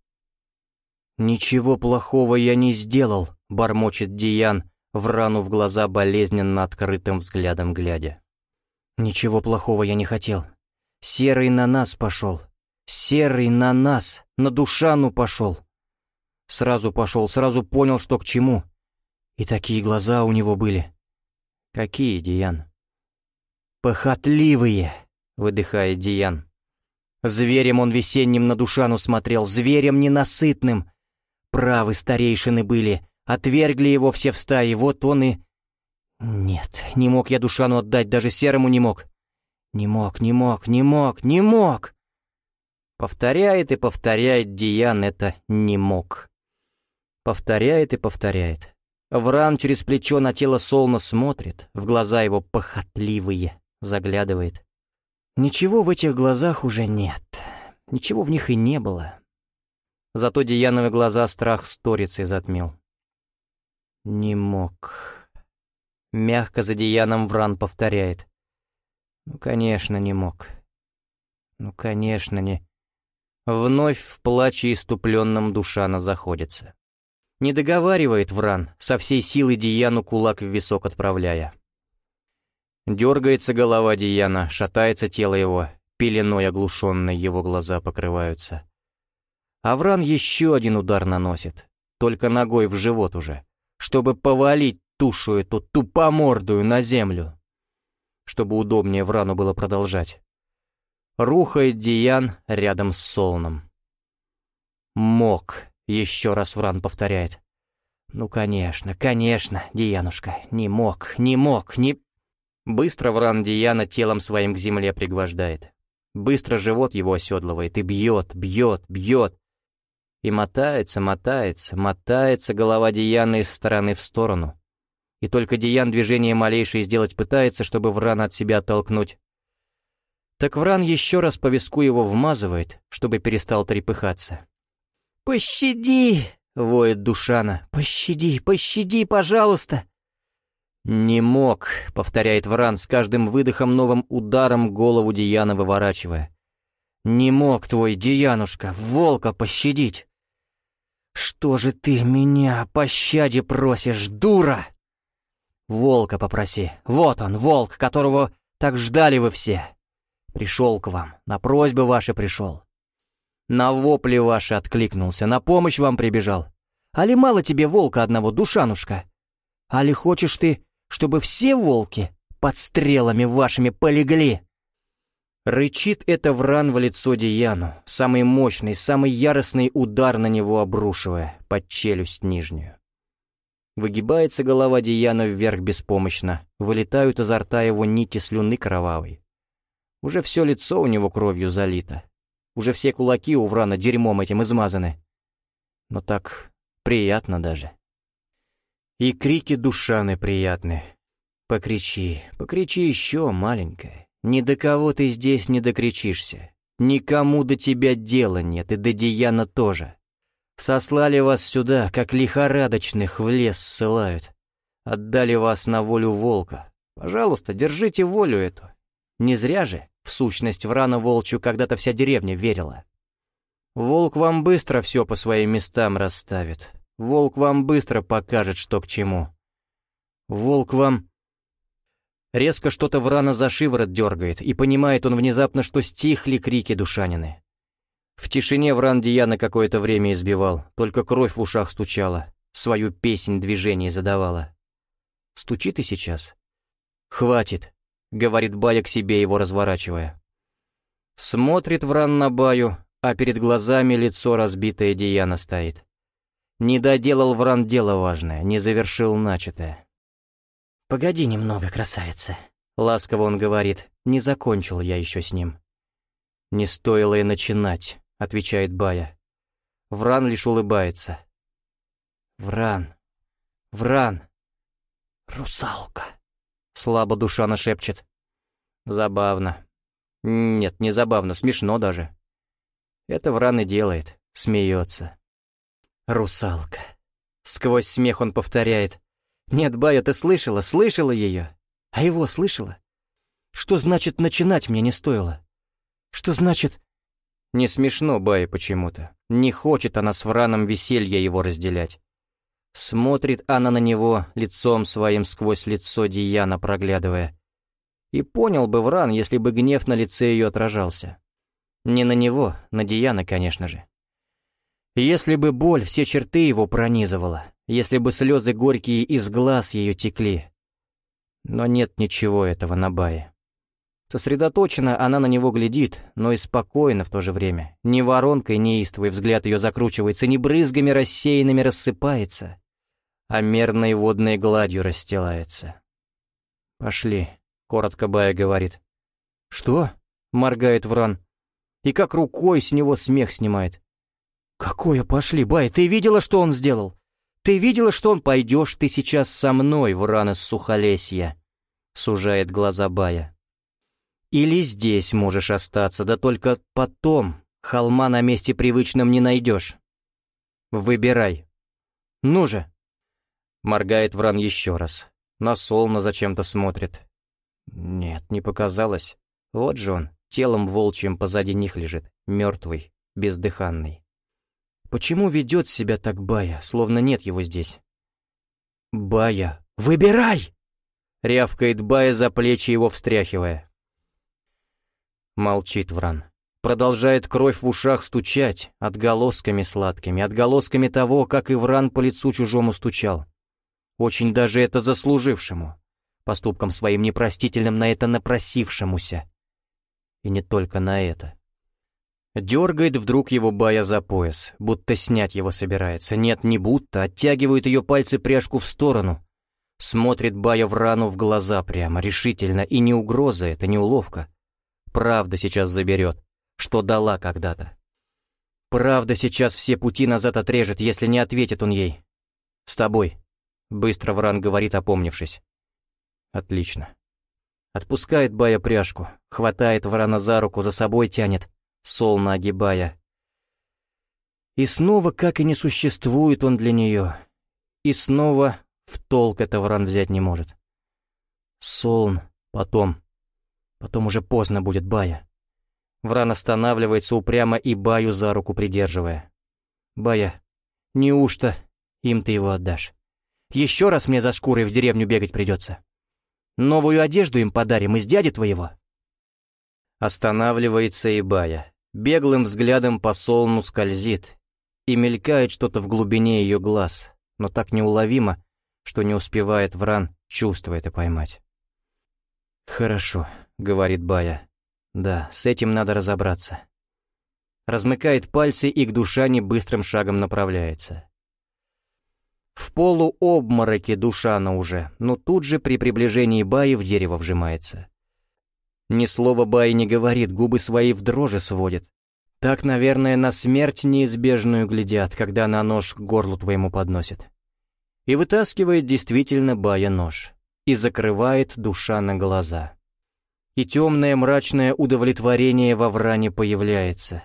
«Ничего плохого я не сделал», — бормочет Диан, в рану в глаза болезненно открытым взглядом глядя. «Ничего плохого я не хотел. Серый на нас пошел, Серый на нас, на Душану пошел. Сразу пошел, сразу понял, что к чему. И такие глаза у него были. Какие, Диан? Похотливые, выдыхает Диан. Зверем он весенним на Душану смотрел, зверем ненасытным. Правы старейшины были, отвергли его все в стае, вот он и... Нет, не мог я Душану отдать, даже Серому не мог. Не мог, не мог, не мог, не мог. Повторяет и повторяет Диан это не мог. Повторяет и повторяет. Вран через плечо на тело Солна смотрит, в глаза его похотливые, заглядывает. Ничего в этих глазах уже нет, ничего в них и не было. Зато Диановы глаза страх сторицей затмил. Не мог. Мягко за Дияном Вран повторяет. Ну, конечно, не мог. Ну, конечно, не... Вновь в плаче иступленном Душана заходится. Не договаривает Вран, со всей силы Дияну кулак в висок отправляя. Дергается голова Дияна, шатается тело его, пеленой оглушенной его глаза покрываются. Авран еще один удар наносит, только ногой в живот уже, чтобы повалить тушу эту тупомордую на землю, чтобы удобнее Врану было продолжать. Рухает Диан рядом с Солном. «Мог», — еще раз Вран повторяет. «Ну, конечно, конечно, Дианушка, не мог, не мог, не...» Быстро Вран Диана телом своим к земле пригвождает. Быстро живот его оседлывает и бьет, бьет, бьет. И мотается, мотается, мотается голова Дианы из стороны в сторону. И только Диан движение малейшее сделать пытается, чтобы Врана от себя оттолкнуть, так Вран еще раз по виску его вмазывает, чтобы перестал трепыхаться. «Пощади!» — воет Душана. «Пощади, пощади, пожалуйста!» «Не мог», — повторяет Вран с каждым выдохом новым ударом голову Дияна выворачивая. «Не мог твой, Диянушка, волка пощадить!» «Что же ты меня пощаде просишь, дура?» «Волка попроси. Вот он, волк, которого так ждали вы все. Пришел к вам, на просьбы ваши пришел. На вопли ваши откликнулся, на помощь вам прибежал. Али мало тебе волка одного, душанушка? Али хочешь ты, чтобы все волки под стрелами вашими полегли?» Рычит это вран в лицо Дияну, самый мощный, самый яростный удар на него обрушивая, под челюсть нижнюю. Выгибается голова Дияна вверх беспомощно, вылетают изо рта его нити слюны кровавой. Уже все лицо у него кровью залито. Уже все кулаки у Врана дерьмом этим измазаны. Но так приятно даже. И крики душаны приятны. Покричи, покричи еще, маленькая. Ни до кого ты здесь не докричишься. Никому до тебя дела нет, и до Дияна тоже. Сослали вас сюда, как лихорадочных в лес ссылают. Отдали вас на волю волка. Пожалуйста, держите волю эту. Не зря же, в сущность, в рану волчью когда-то вся деревня верила. Волк вам быстро все по своим местам расставит. Волк вам быстро покажет, что к чему. Волк вам... Резко что-то Врана за шиворот дергает, и понимает он внезапно, что стихли крики душанины. В тишине Вран Дияна какое-то время избивал, только кровь в ушах стучала, свою песнь движений задавала. Стучит и сейчас. «Хватит», — говорит Бая к себе, его разворачивая. Смотрит Вран на Баю, а перед глазами лицо разбитое Дияна стоит. Не доделал Вран дело важное, не завершил начатое. «Погоди немного, красавица», — ласково он говорит, — «не закончил я еще с ним». «Не стоило и начинать», — отвечает Бая. Вран лишь улыбается. «Вран, Вран, русалка», — слабо душа нашепчет. «Забавно. Нет, не забавно, смешно даже». Это Вран и делает, смеется. «Русалка». Сквозь смех он повторяет. Нет, Бая, ты слышала, слышала ее. А его слышала? Что значит начинать мне не стоило? Что значит... Не смешно Бая почему-то. Не хочет она с Враном веселье его разделять. Смотрит она на него лицом своим сквозь лицо Дияна проглядывая. И понял бы Вран, если бы гнев на лице ее отражался. Не на него, на Дияна, конечно же. Если бы боль все черты его пронизывала, если бы слезы горькие из глаз ее текли. Но нет ничего этого на Бае. Сосредоточенно она на него глядит, но и спокойно в то же время. Ни воронкой неистовый взгляд ее закручивается, ни брызгами рассеянными рассыпается, а мерной водной гладью расстилается. «Пошли», — коротко Бая говорит. «Что?» — моргает Вран. И как рукой с него смех снимает. «Какое пошли, Бай, ты видела, что он сделал? «Ты видела, что он пойдешь ты сейчас со мной в раны Сухолесья?» — сужает глаза Бая. «Или здесь можешь остаться, да только потом холма на месте привычном не найдешь. Выбирай. Ну же!» Моргает Вран еще раз. На Солна зачем-то смотрит. Нет, не показалось. Вот же он, телом волчьим позади них лежит, мертвый, бездыханный. Почему ведет себя так Бая, словно нет его здесь? «Бая, выбирай!» — рявкает Бая за плечи его встряхивая. Молчит Вран. Продолжает кровь в ушах стучать, отголосками сладкими, отголосками того, как и Вран по лицу чужому стучал. Очень даже это заслужившему, поступком своим непростительным на это напросившемуся. И не только на это. Дергает вдруг его Бая за пояс, будто снять его собирается. Нет, не будто, оттягивают ее пальцы пряжку в сторону. Смотрит Бая в рану в глаза прямо, решительно, и не угроза это, не уловка. Правда сейчас заберет, что дала когда-то. Правда сейчас все пути назад отрежет, если не ответит он ей. «С тобой», — быстро Вран говорит, опомнившись. «Отлично». Отпускает Бая пряжку, хватает Врана за руку, за собой тянет солно огибая. И снова, как и не существует он для нее, и снова в толк это Вран взять не может. Солн, потом, потом уже поздно будет Бая. Вран останавливается упрямо и Баю за руку придерживая. «Бая, неужто им ты его отдашь? Еще раз мне за шкурой в деревню бегать придется. Новую одежду им подарим из дяди твоего». Останавливается и Бая. Беглым взглядом по солну скользит. И мелькает что-то в глубине ее глаз, но так неуловимо, что не успевает Вран чувство это поймать. «Хорошо», — говорит Бая. «Да, с этим надо разобраться». Размыкает пальцы и к Душане быстрым шагом направляется. В полуобмороке Душана уже, но тут же при приближении Баи в дерево вжимается. Ни слова Баи не говорит, губы свои в дрожи сводит. Так, наверное, на смерть неизбежную глядят, когда на нож к горлу твоему подносит. И вытаскивает действительно Бая нож. И закрывает душа на глаза. И темное мрачное удовлетворение во вране появляется.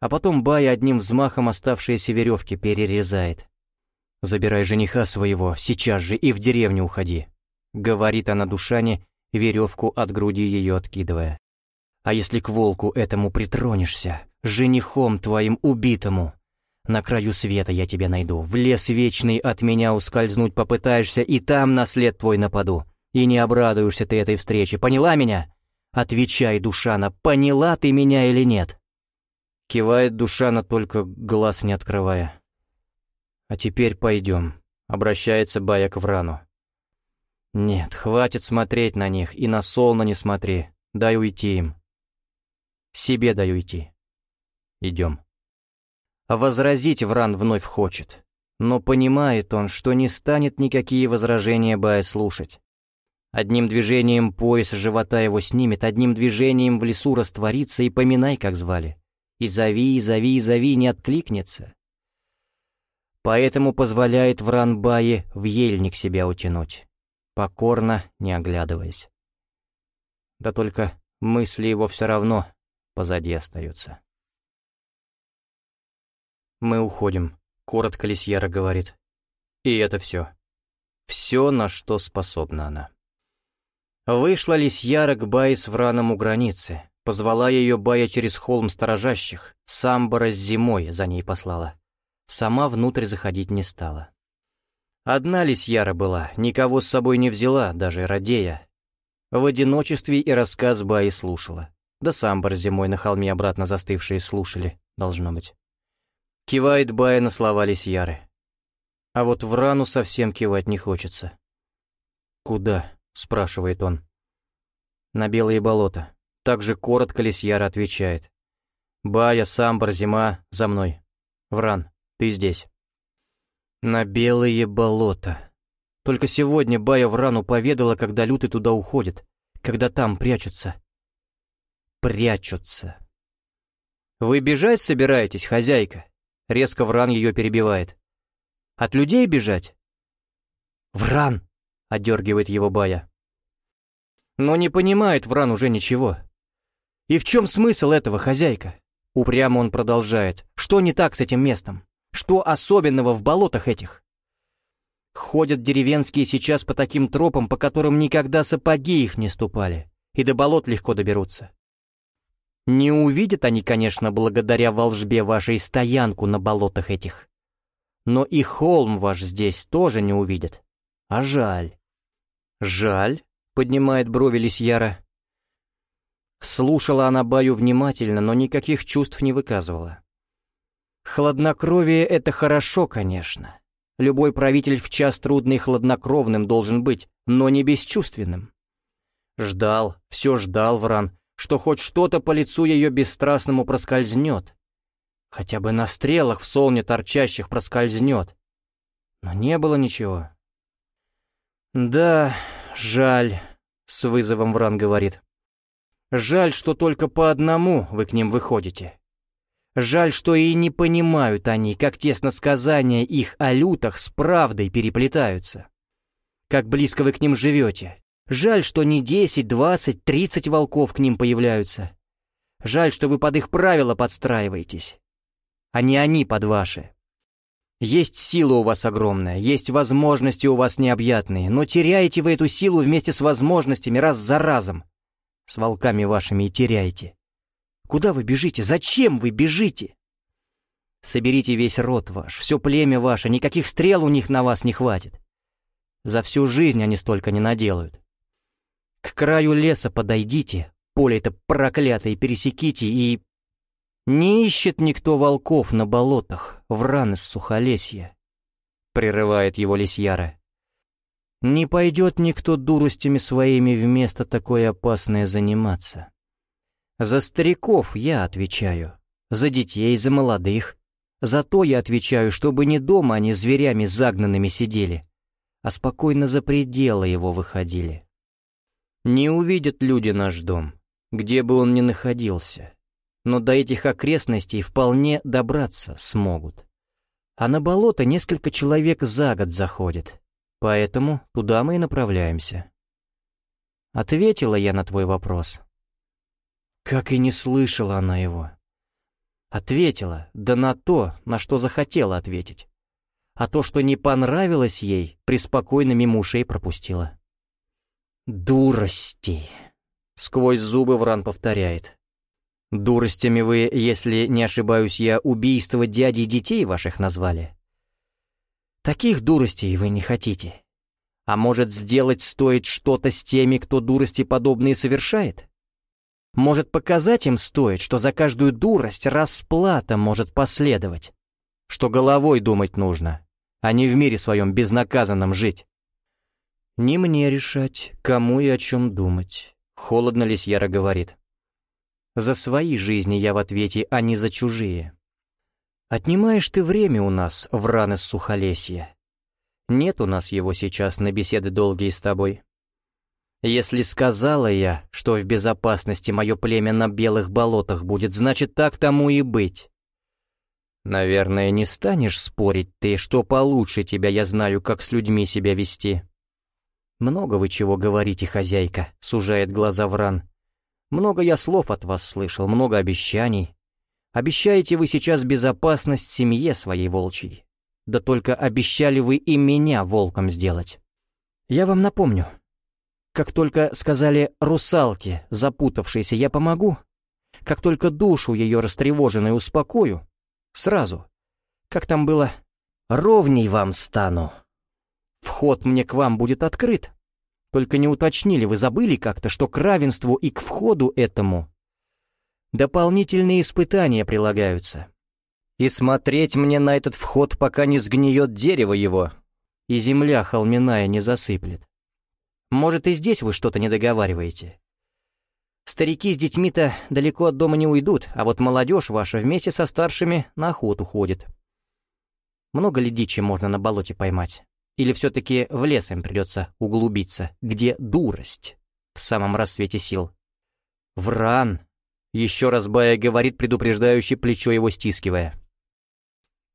А потом Бая одним взмахом оставшиеся веревки перерезает. «Забирай жениха своего, сейчас же и в деревню уходи», — говорит она Душане, веревку от груди ее откидывая. «А если к волку этому притронешься, женихом твоим убитому, на краю света я тебя найду, в лес вечный от меня ускользнуть попытаешься, и там на след твой нападу. И не обрадуешься ты этой встрече, поняла меня? Отвечай, Душана, поняла ты меня или нет?» Кивает Душана, только глаз не открывая. «А теперь пойдем», — обращается Бая к Врану. «Нет, хватит смотреть на них, и на Солна не смотри. Дай уйти им. Себе дай уйти. Идем». Возразить Вран вновь хочет, но понимает он, что не станет никакие возражения Бая слушать. Одним движением пояс живота его снимет, одним движением в лесу растворится и поминай, как звали. И зови, и зови, и зови, не откликнется. Поэтому позволяет Вран Бае в ельник себя утянуть покорно не оглядываясь. Да только мысли его все равно позади остаются. «Мы уходим», — коротко Лисьяра говорит. И это все. Все, на что способна она. Вышла Лисьяра к Бае с Враном у границы, позвала ее Бая через холм сторожащих, Самбара с зимой за ней послала. Сама внутрь заходить не стала. Одна лисьяра была, никого с собой не взяла, даже Радея. В одиночестве и рассказ Баи слушала. Да сам зимой на холме обратно застывшие слушали, должно быть. Кивает Бая на слова лисьяры. А вот в рану совсем кивать не хочется. «Куда?» — спрашивает он. «На белые болота». Так же коротко лисьяра отвечает. «Бая, Самбар, зима, за мной. Вран, ты здесь». На белые болота. Только сегодня Бая в рану поведала, когда люты туда уходят, когда там прячутся. Прячутся. «Вы бежать собираетесь, хозяйка?» Резко Вран ее перебивает. «От людей бежать?» «Вран!» — отдергивает его Бая. Но не понимает Вран уже ничего. «И в чем смысл этого, хозяйка?» Упрямо он продолжает. «Что не так с этим местом?» Что особенного в болотах этих? Ходят деревенские сейчас по таким тропам, по которым никогда сапоги их не ступали, и до болот легко доберутся. Не увидят они, конечно, благодаря волжбе вашей стоянку на болотах этих. Но и холм ваш здесь тоже не увидят. А жаль. Жаль, поднимает брови Лисьяра. Слушала она Баю внимательно, но никаких чувств не выказывала. Хладнокровие — это хорошо, конечно. Любой правитель в час трудный хладнокровным должен быть, но не бесчувственным. Ждал, все ждал Вран, что хоть что-то по лицу ее бесстрастному проскользнет. Хотя бы на стрелах в солне торчащих проскользнет. Но не было ничего. «Да, жаль», — с вызовом Вран говорит. «Жаль, что только по одному вы к ним выходите. Жаль, что и не понимают они, как тесно сказания их о лютах с правдой переплетаются. Как близко вы к ним живете. Жаль, что не десять, двадцать, тридцать волков к ним появляются. Жаль, что вы под их правила подстраиваетесь, а не они под ваши. Есть сила у вас огромная, есть возможности у вас необъятные, но теряете вы эту силу вместе с возможностями раз за разом. С волками вашими и теряете. Куда вы бежите? Зачем вы бежите? Соберите весь род ваш, все племя ваше, никаких стрел у них на вас не хватит. За всю жизнь они столько не наделают. К краю леса подойдите, поле это проклятое пересеките и... Не ищет никто волков на болотах, в раны с сухолесья. Прерывает его лисьяра. Не пойдет никто дуростями своими вместо такое опасное заниматься. За стариков я отвечаю, за детей, за молодых. За то я отвечаю, чтобы не дома они зверями загнанными сидели, а спокойно за пределы его выходили. Не увидят люди наш дом, где бы он ни находился, но до этих окрестностей вполне добраться смогут. А на болото несколько человек за год заходит, поэтому туда мы и направляемся. Ответила я на твой вопрос. Как и не слышала она его. Ответила, да на то, на что захотела ответить. А то, что не понравилось ей, преспокойно мимо ушей пропустила. «Дурости!» — сквозь зубы Вран повторяет. «Дуростями вы, если не ошибаюсь я, убийство дяди и детей ваших назвали?» «Таких дуростей вы не хотите. А может, сделать стоит что-то с теми, кто дурости подобные совершает?» Может, показать им стоит, что за каждую дурость расплата может последовать. Что головой думать нужно, а не в мире своем безнаказанном жить. Не мне решать, кому и о чем думать. Холодно Лисьяра говорит. За свои жизни я в ответе, а не за чужие. Отнимаешь ты время у нас, в раны сухолесья. Нет у нас его сейчас на беседы долгие с тобой. Если сказала я, что в безопасности мое племя на белых болотах будет, значит, так тому и быть. Наверное, не станешь спорить ты, что получше тебя я знаю, как с людьми себя вести. Много вы чего говорите, хозяйка, сужает глаза Вран. Много я слов от вас слышал, много обещаний. Обещаете вы сейчас безопасность семье своей волчьей. Да только обещали вы и меня волком сделать. Я вам напомню, как только сказали «русалки», запутавшиеся, я помогу. Как только душу ее растревоженную успокою, сразу. Как там было? Ровней вам стану. Вход мне к вам будет открыт. Только не уточнили, вы забыли как-то, что к равенству и к входу этому дополнительные испытания прилагаются. И смотреть мне на этот вход, пока не сгниет дерево его, и земля холминая не засыплет. Может, и здесь вы что-то не договариваете. Старики с детьми-то далеко от дома не уйдут, а вот молодежь ваша вместе со старшими на охоту ходит. Много ли дичи можно на болоте поймать? Или все-таки в лес им придется углубиться, где дурость в самом рассвете сил? Вран! Еще раз Бая говорит, предупреждающий плечо его стискивая.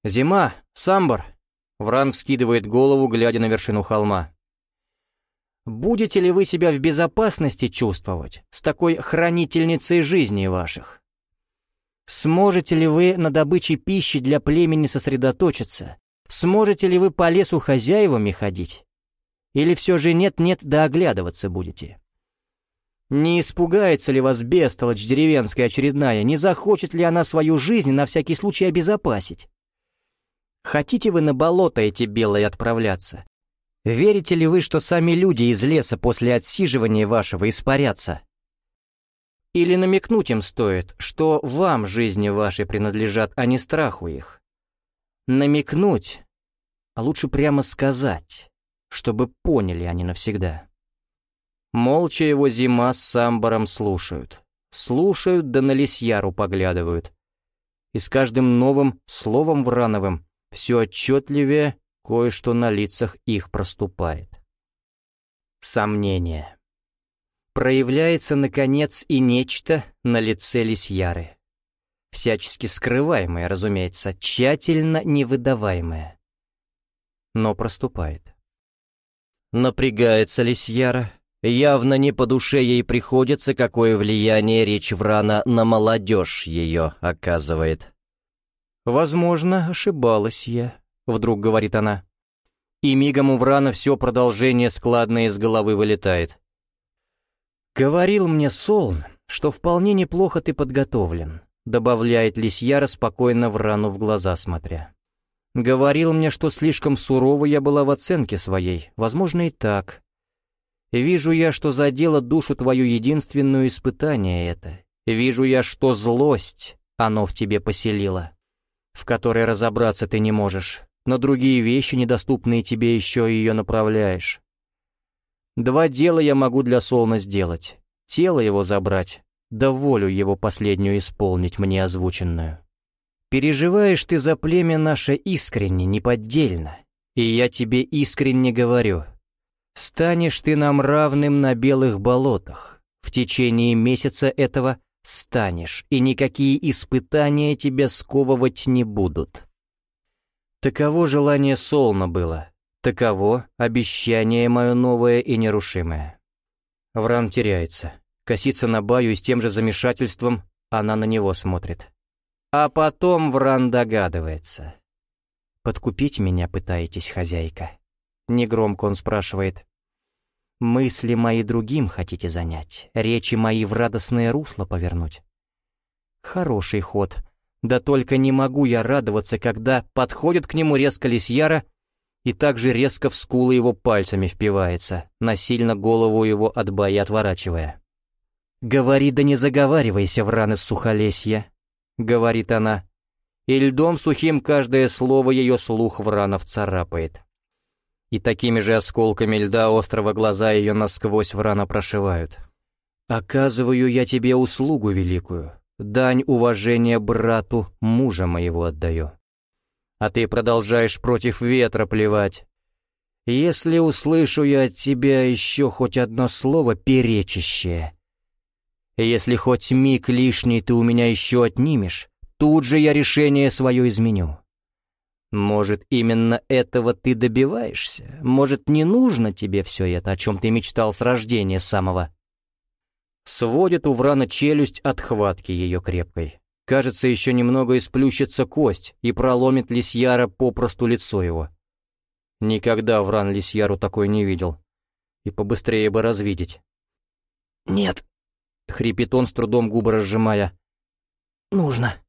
«Зима! Самбар!» Вран вскидывает голову, глядя на вершину холма. Будете ли вы себя в безопасности чувствовать с такой хранительницей жизни ваших? Сможете ли вы на добыче пищи для племени сосредоточиться? Сможете ли вы по лесу хозяевами ходить? Или все же нет-нет да оглядываться будете? Не испугается ли вас бестолочь деревенская очередная? Не захочет ли она свою жизнь на всякий случай обезопасить? Хотите вы на болото эти белые отправляться? Верите ли вы, что сами люди из леса после отсиживания вашего испарятся? Или намекнуть им стоит, что вам жизни ваши принадлежат, а не страху их? Намекнуть, а лучше прямо сказать, чтобы поняли они навсегда. Молча его зима с самбаром слушают. Слушают, да на лисьяру поглядывают. И с каждым новым словом Врановым все отчетливее кое-что на лицах их проступает. Сомнение. Проявляется, наконец, и нечто на лице Лисьяры. Всячески скрываемое, разумеется, тщательно невыдаваемое. Но проступает. Напрягается Лисьяра. Явно не по душе ей приходится, какое влияние речь Врана на молодежь ее оказывает. Возможно, ошибалась я. — вдруг говорит она. И мигом у Врана все продолжение складно из головы вылетает. «Говорил мне Солн, что вполне неплохо ты подготовлен», — добавляет Лисьяра, спокойно Врану в глаза смотря. «Говорил мне, что слишком сурова я была в оценке своей, возможно и так. Вижу я, что задело душу твою единственную испытание это. Вижу я, что злость оно в тебе поселило, в которой разобраться ты не можешь, но другие вещи, недоступные тебе, еще ее направляешь. Два дела я могу для Солна сделать. Тело его забрать, да волю его последнюю исполнить мне озвученную. Переживаешь ты за племя наше искренне, неподдельно, и я тебе искренне говорю. Станешь ты нам равным на белых болотах. В течение месяца этого станешь, и никакие испытания тебя сковывать не будут. Таково желание Солна было, таково обещание мое новое и нерушимое. Вран теряется, косится на Баю и с тем же замешательством она на него смотрит. А потом Вран догадывается. «Подкупить меня пытаетесь, хозяйка?» Негромко он спрашивает. «Мысли мои другим хотите занять, речи мои в радостное русло повернуть?» «Хороший ход. Да только не могу я радоваться, когда подходит к нему резко лисьяра и также резко в скулы его пальцами впивается, насильно голову его от боя отворачивая. «Говори да не заговаривайся в раны сухолесья», — говорит она, и льдом сухим каждое слово ее слух в ранов царапает и такими же осколками льда острого глаза ее насквозь врана прошивают. «Оказываю я тебе услугу великую, дань уважения брату мужа моего отдаю. А ты продолжаешь против ветра плевать. Если услышу я от тебя еще хоть одно слово перечащее, если хоть миг лишний ты у меня еще отнимешь, тут же я решение свое изменю. Может, именно этого ты добиваешься? Может, не нужно тебе все это, о чем ты мечтал с рождения самого? Сводит у Врана челюсть от хватки ее крепкой. Кажется, еще немного исплющится кость и проломит Лисьяра попросту лицо его. Никогда Вран Лисьяру такой не видел. И побыстрее бы развидеть. «Нет», — хрипит он, с трудом губы разжимая. «Нужно».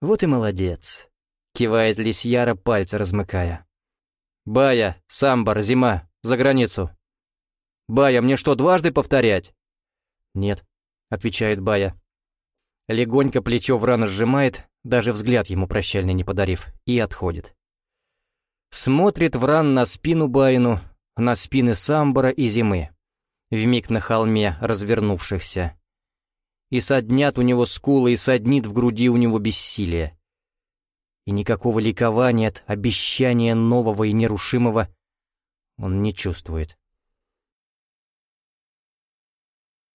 Вот и молодец. Кивает Лисьяра, пальцы размыкая. «Бая, самбар, зима, за границу». «Бая, мне что, дважды повторять?» «Нет», — отвечает Бая. Легонько плечо Врана сжимает, даже взгляд ему прощальный не подарив, и отходит. Смотрит Вран на спину Баину, на спины самбара и зимы, вмиг на холме развернувшихся. И соднят у него скулы, и соднит в груди у него бессилие и никакого ликования от обещания нового и нерушимого он не чувствует.